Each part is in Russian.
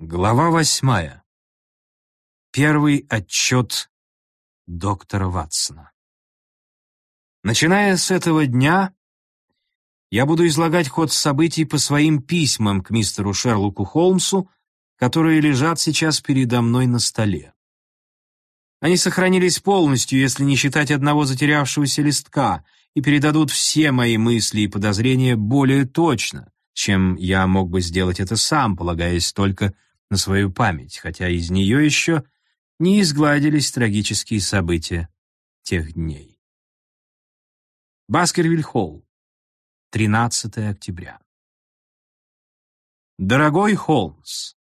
Глава восьмая. Первый отчет доктора Ватсона. Начиная с этого дня, я буду излагать ход событий по своим письмам к мистеру Шерлоку Холмсу, которые лежат сейчас передо мной на столе. Они сохранились полностью, если не считать одного затерявшегося листка, и передадут все мои мысли и подозрения более точно, чем я мог бы сделать это сам, полагаясь только на свою память, хотя из нее еще не изгладились трагические события тех дней. Баскервиль-Холл, 13 октября. Дорогой Холмс,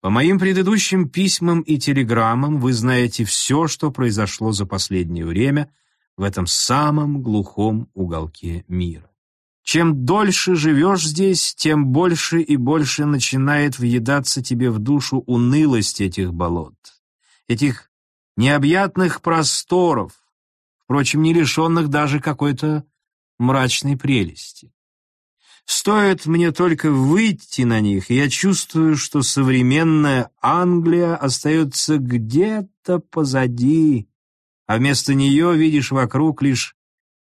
по моим предыдущим письмам и телеграммам вы знаете все, что произошло за последнее время в этом самом глухом уголке мира. Чем дольше живешь здесь, тем больше и больше начинает въедаться тебе в душу унылость этих болот, этих необъятных просторов, впрочем, не лишенных даже какой-то мрачной прелести. Стоит мне только выйти на них, и я чувствую, что современная Англия остается где-то позади, а вместо нее видишь вокруг лишь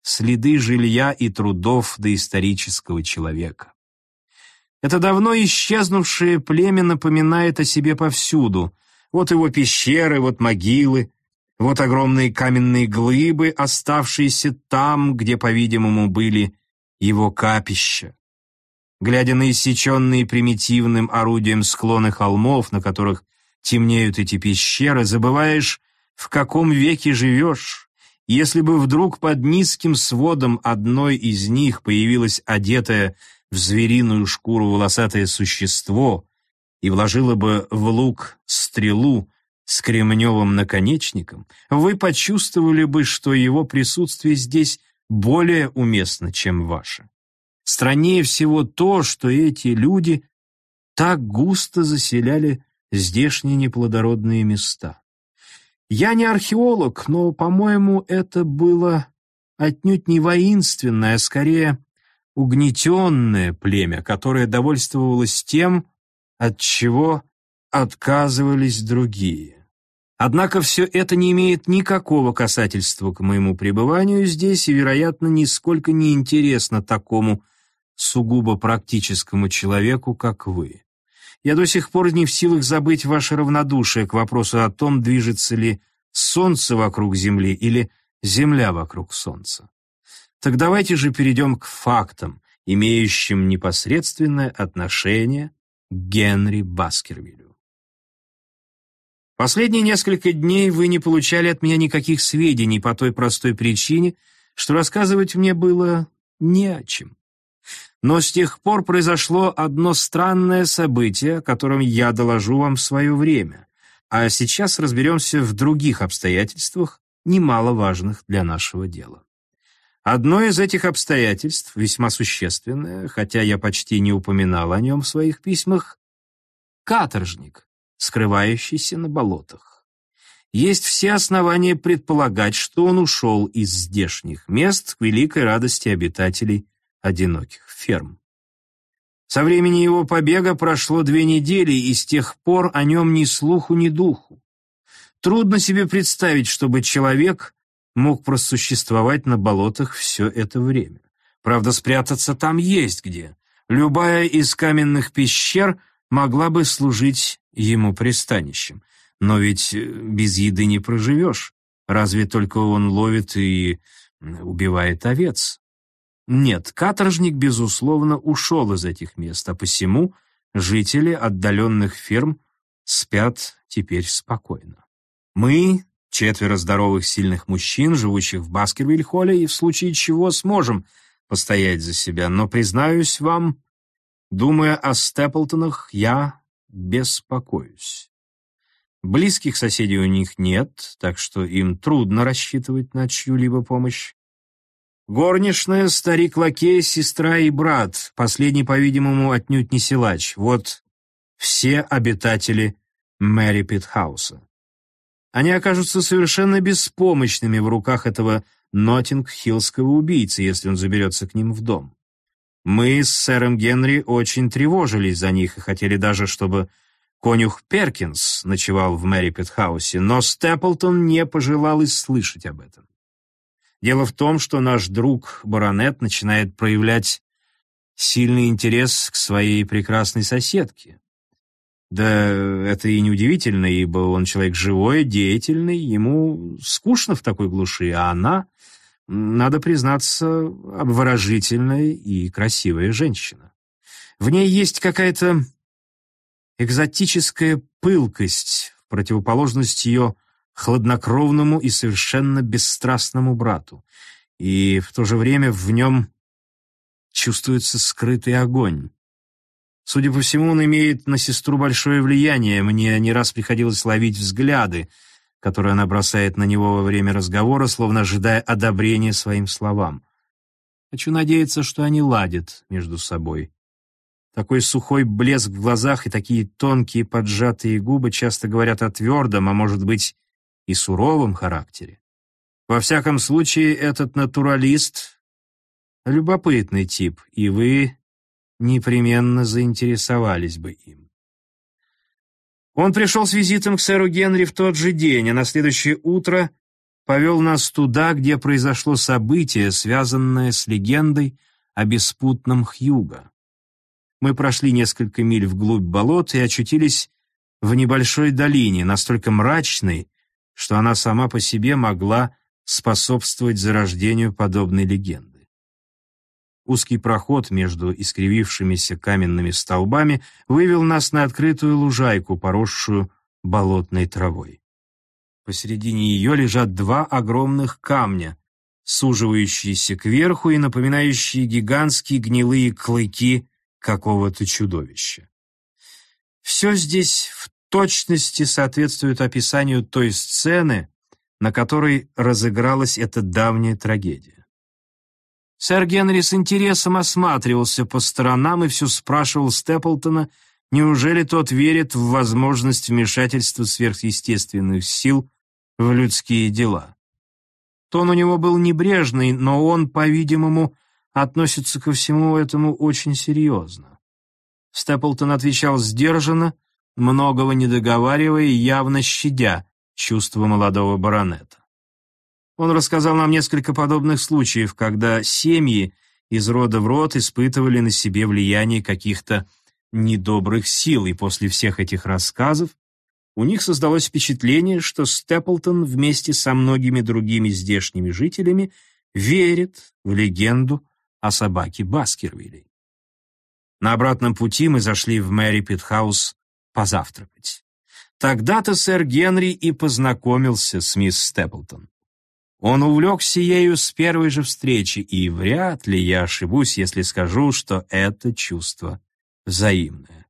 следы жилья и трудов доисторического человека. Это давно исчезнувшее племя напоминает о себе повсюду. Вот его пещеры, вот могилы, вот огромные каменные глыбы, оставшиеся там, где, по-видимому, были его капища. Глядя на иссеченные примитивным орудием склоны холмов, на которых темнеют эти пещеры, забываешь, в каком веке живешь, если бы вдруг под низким сводом одной из них появилось одетое в звериную шкуру волосатое существо и вложило бы в лук стрелу с кремневым наконечником, вы почувствовали бы, что его присутствие здесь более уместно, чем ваше. Страннее всего то, что эти люди так густо заселяли здешние неплодородные места. Я не археолог, но, по-моему, это было отнюдь не воинственное, а скорее угнетенное племя, которое довольствовалось тем, от чего отказывались другие. Однако все это не имеет никакого касательства к моему пребыванию здесь и, вероятно, нисколько не интересно такому сугубо практическому человеку, как вы. Я до сих пор не в силах забыть ваше равнодушие к вопросу о том, движется ли Солнце вокруг Земли или Земля вокруг Солнца. Так давайте же перейдем к фактам, имеющим непосредственное отношение к Генри Баскервилю. Последние несколько дней вы не получали от меня никаких сведений по той простой причине, что рассказывать мне было не о чем. Но с тех пор произошло одно странное событие, о котором я доложу вам в свое время, а сейчас разберемся в других обстоятельствах, немало важных для нашего дела. Одно из этих обстоятельств, весьма существенное, хотя я почти не упоминал о нем в своих письмах, каторжник, скрывающийся на болотах. Есть все основания предполагать, что он ушел из здешних мест к великой радости обитателей одиноких ферм. Со времени его побега прошло две недели, и с тех пор о нем ни слуху, ни духу. Трудно себе представить, чтобы человек мог просуществовать на болотах все это время. Правда, спрятаться там есть где. Любая из каменных пещер могла бы служить ему пристанищем. Но ведь э, без еды не проживешь. Разве только он ловит и убивает овец. Нет, каторжник, безусловно, ушел из этих мест, а посему жители отдаленных ферм спят теперь спокойно. Мы, четверо здоровых сильных мужчин, живущих в Баскервиль-холле, и в случае чего сможем постоять за себя, но, признаюсь вам, думая о Степлтонах, я беспокоюсь. Близких соседей у них нет, так что им трудно рассчитывать на чью-либо помощь. Горничная, старик-лакей, сестра и брат, последний, по-видимому, отнюдь не силач. Вот все обитатели Мэри Питхауса. Они окажутся совершенно беспомощными в руках этого Нотинг-Хиллского убийцы, если он заберется к ним в дом. Мы с сэром Генри очень тревожились за них и хотели даже, чтобы конюх Перкинс ночевал в Мэри Петхаусе, но Степлтон не пожелал и слышать об этом. Дело в том, что наш друг баронет начинает проявлять сильный интерес к своей прекрасной соседке. Да это и неудивительно, ибо он человек живой, деятельный, ему скучно в такой глуши, а она, надо признаться, обворожительная и красивая женщина. В ней есть какая-то экзотическая пылкость в противоположность ее хладнокровному и совершенно бесстрастному брату, и в то же время в нем чувствуется скрытый огонь. Судя по всему, он имеет на сестру большое влияние. Мне не раз приходилось ловить взгляды, которые она бросает на него во время разговора, словно ожидая одобрения своим словам. Хочу надеяться, что они ладят между собой. Такой сухой блеск в глазах и такие тонкие поджатые губы часто говорят о твердом, а может быть и суровом характере. Во всяком случае, этот натуралист — любопытный тип, и вы непременно заинтересовались бы им. Он пришел с визитом к сэру Генри в тот же день, а на следующее утро повел нас туда, где произошло событие, связанное с легендой о беспутном Хьюго. Мы прошли несколько миль вглубь болот и очутились в небольшой долине, настолько мрачной, что она сама по себе могла способствовать зарождению подобной легенды. Узкий проход между искривившимися каменными столбами вывел нас на открытую лужайку, поросшую болотной травой. Посередине ее лежат два огромных камня, суживающиеся кверху и напоминающие гигантские гнилые клыки какого-то чудовища. Все здесь в точности соответствует описанию той сцены, на которой разыгралась эта давняя трагедия. Сэр Генри с интересом осматривался по сторонам и все спрашивал Степлтона, неужели тот верит в возможность вмешательства сверхъестественных сил в людские дела. Тон у него был небрежный, но он, по-видимому, относится ко всему этому очень серьезно. Степлтон отвечал сдержанно, многого не договаривая и явно щадя чувства молодого баронета. Он рассказал нам несколько подобных случаев, когда семьи из рода в род испытывали на себе влияние каких-то недобрых сил, и после всех этих рассказов у них создалось впечатление, что Степлтон вместе со многими другими здешними жителями верит в легенду о собаке Баскервилей. На обратном пути мы зашли в Мэри Питхаус позавтракать. Тогда-то сэр Генри и познакомился с мисс Степлтон. Он увлекся ею с первой же встречи, и вряд ли я ошибусь, если скажу, что это чувство взаимное.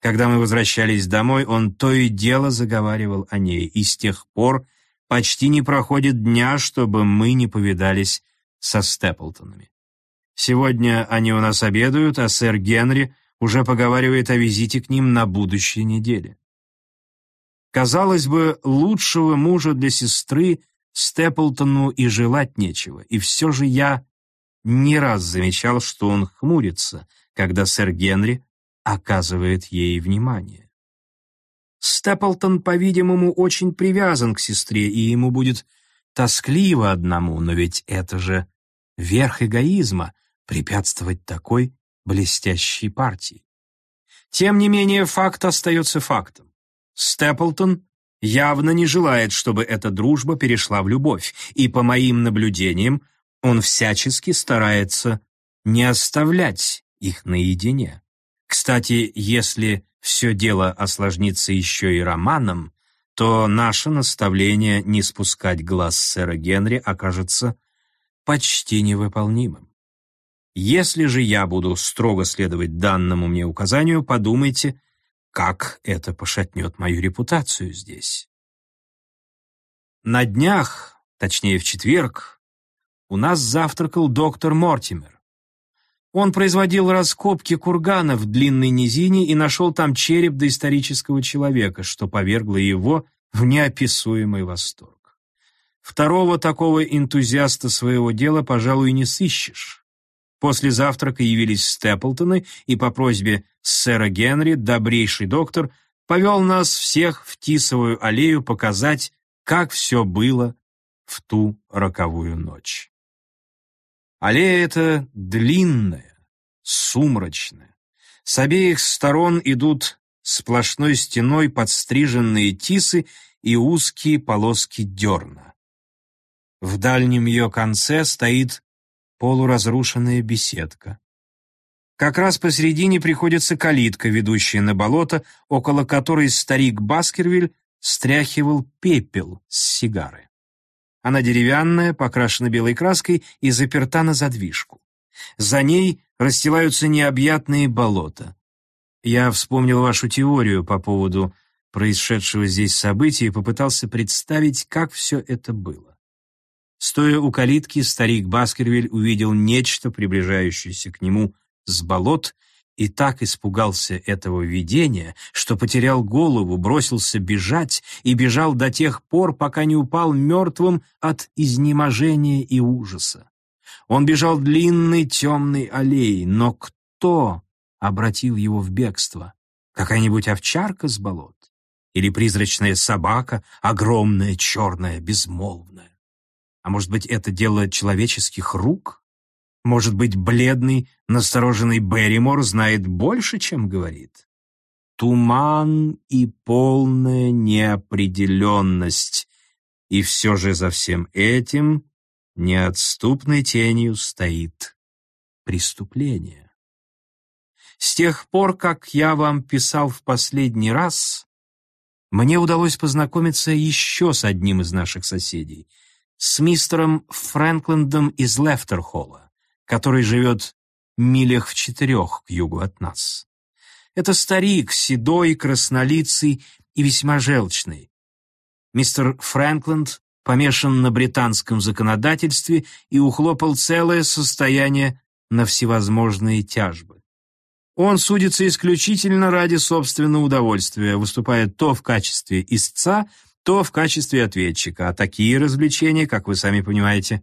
Когда мы возвращались домой, он то и дело заговаривал о ней, и с тех пор почти не проходит дня, чтобы мы не повидались со Степлтонами. Сегодня они у нас обедают, а сэр Генри уже поговаривает о визите к ним на будущей неделе. Казалось бы, лучшего мужа для сестры Степлтону и желать нечего, и все же я не раз замечал, что он хмурится, когда сэр Генри оказывает ей внимание. Степлтон, по-видимому, очень привязан к сестре, и ему будет тоскливо одному, но ведь это же верх эгоизма препятствовать такой блестящей партии. Тем не менее, факт остается фактом. Степлтон явно не желает, чтобы эта дружба перешла в любовь, и, по моим наблюдениям, он всячески старается не оставлять их наедине. Кстати, если все дело осложнится еще и романом, то наше наставление не спускать глаз сэра Генри окажется почти невыполнимым. Если же я буду строго следовать данному мне указанию, подумайте, как это пошатнет мою репутацию здесь. На днях, точнее в четверг, у нас завтракал доктор Мортимер. Он производил раскопки кургана в длинной низине и нашел там череп доисторического человека, что повергло его в неописуемый восторг. Второго такого энтузиаста своего дела, пожалуй, не сыщешь. После завтрака явились Степлтоны, и по просьбе сэра Генри добрейший доктор повел нас всех в Тисовую аллею показать, как все было в ту роковую ночь. Аллея эта длинная, сумрачная. С обеих сторон идут сплошной стеной подстриженные тисы и узкие полоски дерна. В дальнем ее конце стоит полуразрушенная беседка. Как раз посередине приходится калитка, ведущая на болото, около которой старик Баскервиль стряхивал пепел с сигары. Она деревянная, покрашена белой краской и заперта на задвижку. За ней расстилаются необъятные болота. Я вспомнил вашу теорию по поводу происшедшего здесь события и попытался представить, как все это было. Стоя у калитки, старик Баскервиль увидел нечто, приближающееся к нему с болот, и так испугался этого видения, что потерял голову, бросился бежать и бежал до тех пор, пока не упал мертвым от изнеможения и ужаса. Он бежал длинной темной аллеей, но кто обратил его в бегство? Какая-нибудь овчарка с болот? Или призрачная собака, огромная, черная, безмолвная? А может быть, это дело человеческих рук? Может быть, бледный, настороженный Берримор знает больше, чем говорит? Туман и полная неопределенность. И все же за всем этим неотступной тенью стоит преступление. С тех пор, как я вам писал в последний раз, мне удалось познакомиться еще с одним из наших соседей, с мистером Фрэнклендом из Лефтерхолла который живет милях в четырех к югу от нас. Это старик, седой, краснолицый и весьма желчный. Мистер Фрэнкленд помешан на британском законодательстве и ухлопал целое состояние на всевозможные тяжбы. Он судится исключительно ради собственного удовольствия, выступая то в качестве истца, то в качестве ответчика, а такие развлечения, как вы сами понимаете,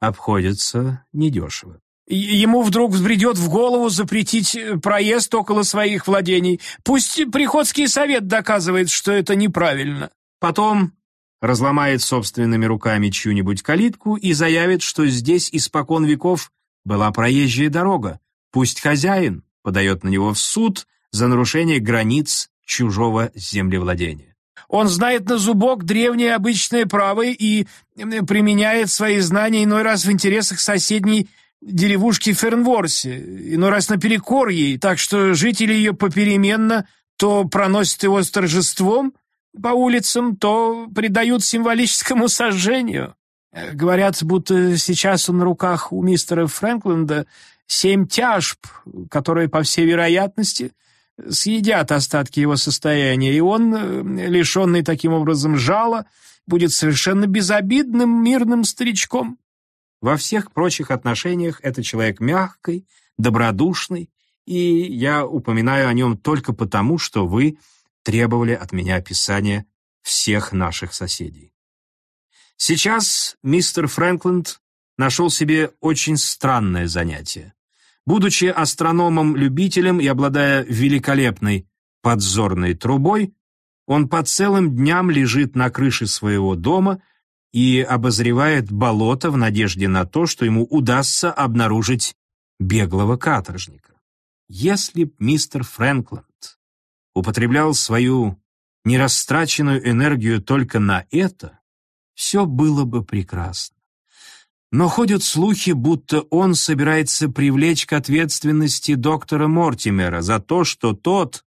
обходятся недешево. Ему вдруг взбредет в голову запретить э, проезд около своих владений. Пусть приходский совет доказывает, что это неправильно. Потом разломает собственными руками чью-нибудь калитку и заявит, что здесь испокон веков была проезжая дорога. Пусть хозяин подает на него в суд за нарушение границ чужого землевладения. Он знает на зубок древнее обычное право и применяет свои знания иной раз в интересах соседней деревушки Фернворсе, иной раз наперекор ей, так что жители ее попеременно то проносят его с торжеством по улицам, то придают символическому сожжению. Говорят, будто сейчас он на руках у мистера Фрэнкленда семь тяжб, которые, по всей вероятности, съедят остатки его состояния, и он, лишенный таким образом жала, будет совершенно безобидным мирным старичком. Во всех прочих отношениях это человек мягкий, добродушный, и я упоминаю о нем только потому, что вы требовали от меня описания всех наших соседей. Сейчас мистер Фрэнкленд нашел себе очень странное занятие. Будучи астрономом-любителем и обладая великолепной подзорной трубой, он по целым дням лежит на крыше своего дома и обозревает болото в надежде на то, что ему удастся обнаружить беглого каторжника. Если б мистер Фрэнкленд употреблял свою нерастраченную энергию только на это, все было бы прекрасно. Но ходят слухи, будто он собирается привлечь к ответственности доктора Мортимера за то, что тот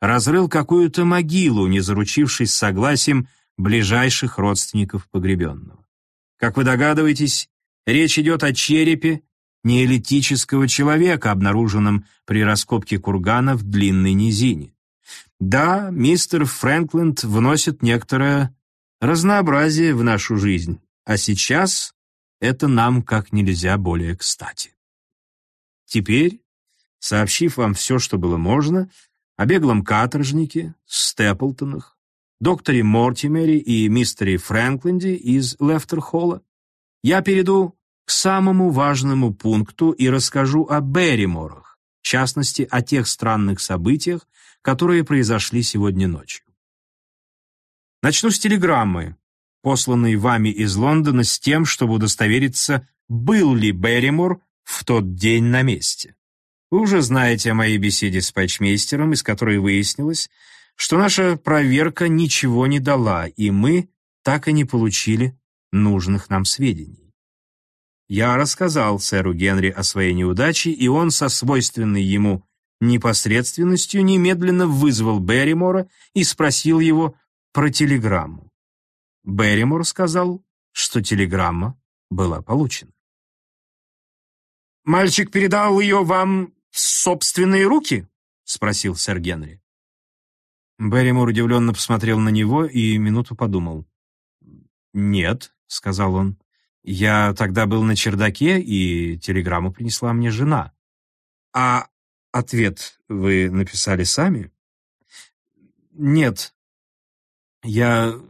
разрыл какую-то могилу, не заручившись согласием ближайших родственников погребенного. Как вы догадываетесь, речь идет о черепе неолитического человека, обнаруженном при раскопке кургана в длинной низине. Да, мистер Фрэнкленд вносит некоторое разнообразие в нашу жизнь, а сейчас это нам как нельзя более кстати. Теперь, сообщив вам все, что было можно, о беглом каторжнике, Степлтонах, докторе Мортимере и мистере Фрэнкленде из Лефтерхолла, я перейду к самому важному пункту и расскажу о Берриморах, в частности, о тех странных событиях, которые произошли сегодня ночью. Начну с телеграммы, посланной вами из Лондона с тем, чтобы удостовериться, был ли Берримор в тот день на месте. Вы уже знаете о моей беседе с патчмейстером, из которой выяснилось, что наша проверка ничего не дала, и мы так и не получили нужных нам сведений. Я рассказал сэру Генри о своей неудаче, и он со свойственной ему непосредственностью немедленно вызвал Берримора и спросил его про телеграмму. Берримор сказал, что телеграмма была получена. «Мальчик передал ее вам в собственные руки?» — спросил сэр Генри. Берримор удивленно посмотрел на него и минуту подумал. «Нет», — сказал он, — «я тогда был на чердаке, и телеграмму принесла мне жена». «А ответ вы написали сами?» «Нет». Я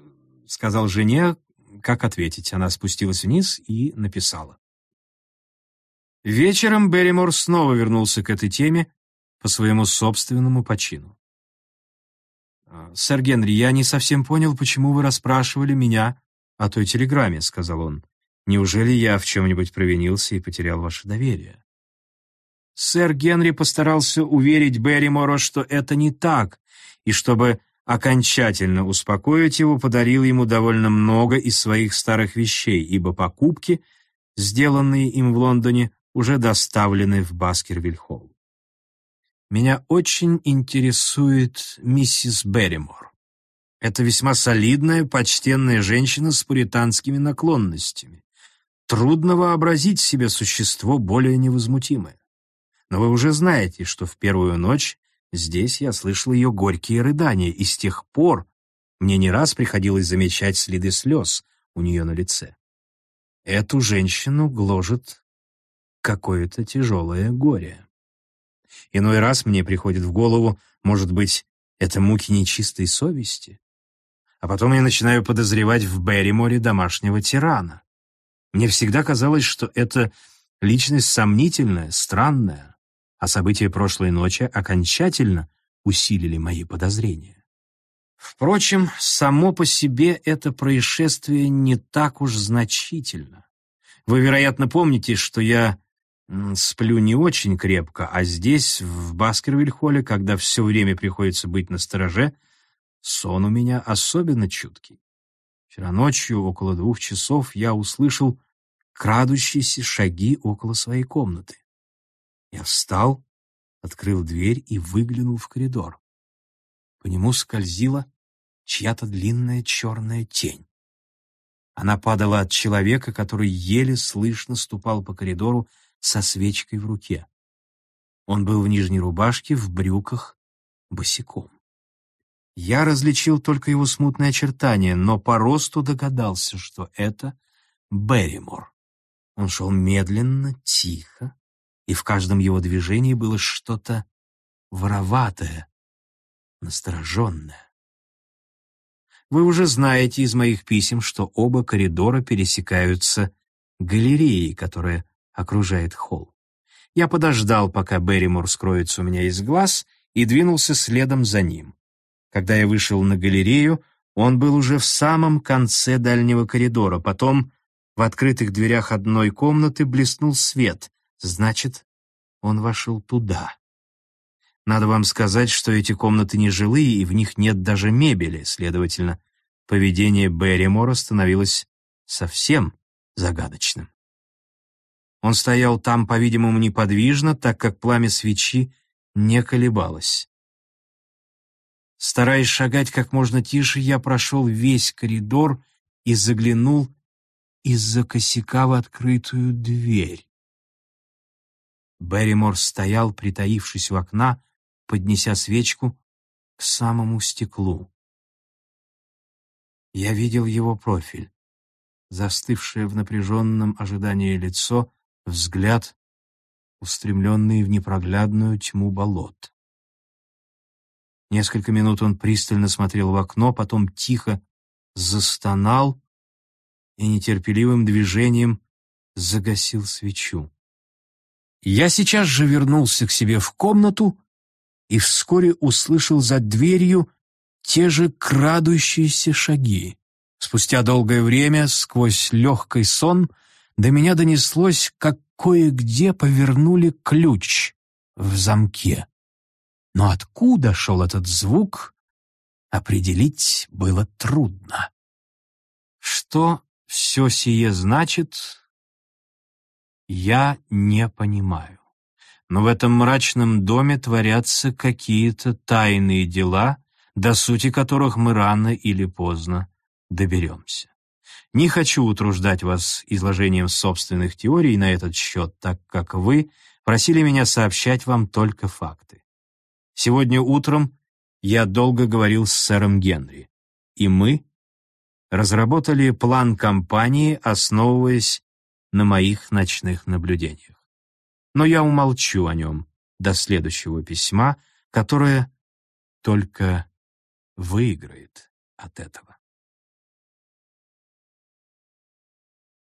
сказал жене, как ответить. Она спустилась вниз и написала. Вечером Берримор снова вернулся к этой теме по своему собственному почину. «А, «Сэр Генри, я не совсем понял, почему вы расспрашивали меня о той телеграмме», — сказал он. «Неужели я в чем-нибудь провинился и потерял ваше доверие?» Сэр Генри постарался уверить Берримора, что это не так, и чтобы окончательно успокоить его, подарил ему довольно много из своих старых вещей, ибо покупки, сделанные им в Лондоне, уже доставлены в Баскервиль-Холл. Меня очень интересует миссис Берримор. Это весьма солидная, почтенная женщина с пуританскими наклонностями. Трудно вообразить себе существо более невозмутимое. Но вы уже знаете, что в первую ночь здесь я слышал ее горькие рыдания, и с тех пор мне не раз приходилось замечать следы слез у нее на лице. Эту женщину гложет какое-то тяжелое горе. Иной раз мне приходит в голову, может быть, это муки нечистой совести? А потом я начинаю подозревать в Берриморе домашнего тирана. Мне всегда казалось, что это личность сомнительная, странная, а события прошлой ночи окончательно усилили мои подозрения. Впрочем, само по себе это происшествие не так уж значительно. Вы, вероятно, помните, что я Сплю не очень крепко, а здесь, в Баскервиль-холле, когда все время приходится быть на стороже, сон у меня особенно чуткий. Вчера ночью, около двух часов, я услышал крадущиеся шаги около своей комнаты. Я встал, открыл дверь и выглянул в коридор. По нему скользила чья-то длинная черная тень. Она падала от человека, который еле слышно ступал по коридору со свечкой в руке. Он был в нижней рубашке, в брюках, босиком. Я различил только его смутные очертания, но по росту догадался, что это Берримор. Он шел медленно, тихо, и в каждом его движении было что-то вороватое, настороженное. Вы уже знаете из моих писем, что оба коридора пересекаются галереей, которая окружает холл. Я подождал, пока Берримор скроется у меня из глаз, и двинулся следом за ним. Когда я вышел на галерею, он был уже в самом конце дальнего коридора. Потом в открытых дверях одной комнаты блеснул свет. Значит, он вошел туда. Надо вам сказать, что эти комнаты не жилые, и в них нет даже мебели. Следовательно, поведение Берримора становилось совсем загадочным. Он стоял там, по-видимому, неподвижно, так как пламя свечи не колебалось. Стараясь шагать как можно тише, я прошел весь коридор и заглянул из-за косяка в открытую дверь. Берримор стоял, притаившись у окна, поднеся свечку к самому стеклу. Я видел его профиль, застывшее в напряженном ожидании лицо, взгляд, устремленный в непроглядную тьму болот. Несколько минут он пристально смотрел в окно, потом тихо застонал и нетерпеливым движением загасил свечу. Я сейчас же вернулся к себе в комнату и вскоре услышал за дверью те же крадущиеся шаги. Спустя долгое время, сквозь легкий сон, до меня донеслось, как кое-где повернули ключ в замке. Но откуда шел этот звук, определить было трудно. Что все сие значит, я не понимаю. Но в этом мрачном доме творятся какие-то тайные дела, до сути которых мы рано или поздно доберемся. Не хочу утруждать вас изложением собственных теорий на этот счет, так как вы просили меня сообщать вам только факты. Сегодня утром я долго говорил с сэром Генри, и мы разработали план кампании, основываясь на моих ночных наблюдениях. Но я умолчу о нем до следующего письма, которое только выиграет от этого.